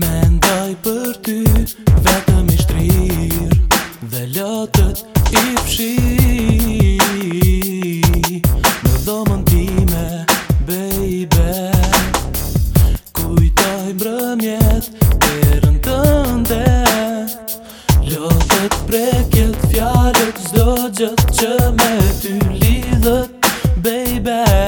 Me ndaj për ty Vetëm i shtrir Dhe lotët i pëshir Prekjet fjallet Zdo gjët që me ty lidhët Baby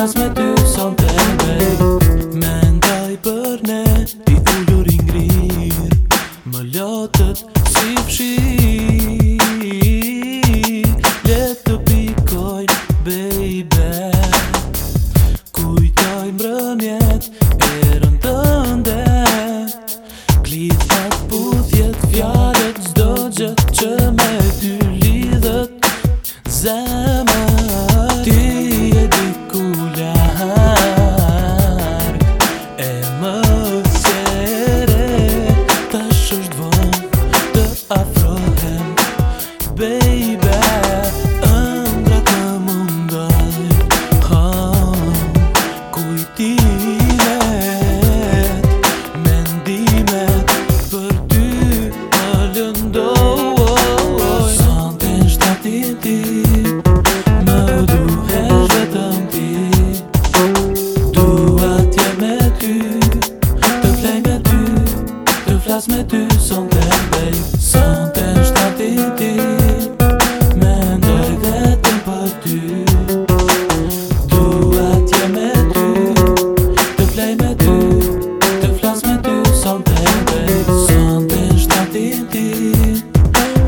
Pas me ty son të e bej Me ndaj për ne Ti të i ngrir Më lotët si pëshi Letë të pikoj Baby Kujtoj më rëmjet E rëndë të ndë Klitë të putjet fjall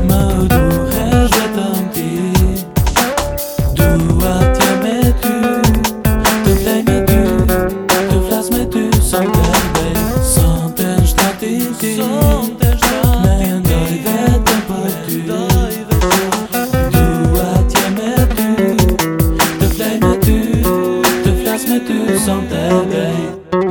Më u duhe, shve të mti Dua t'je me du T'e plej me du T'e flas me du, shant e dhej Shant e shkratin ti Me dojve të mpu e du Dua t'je me du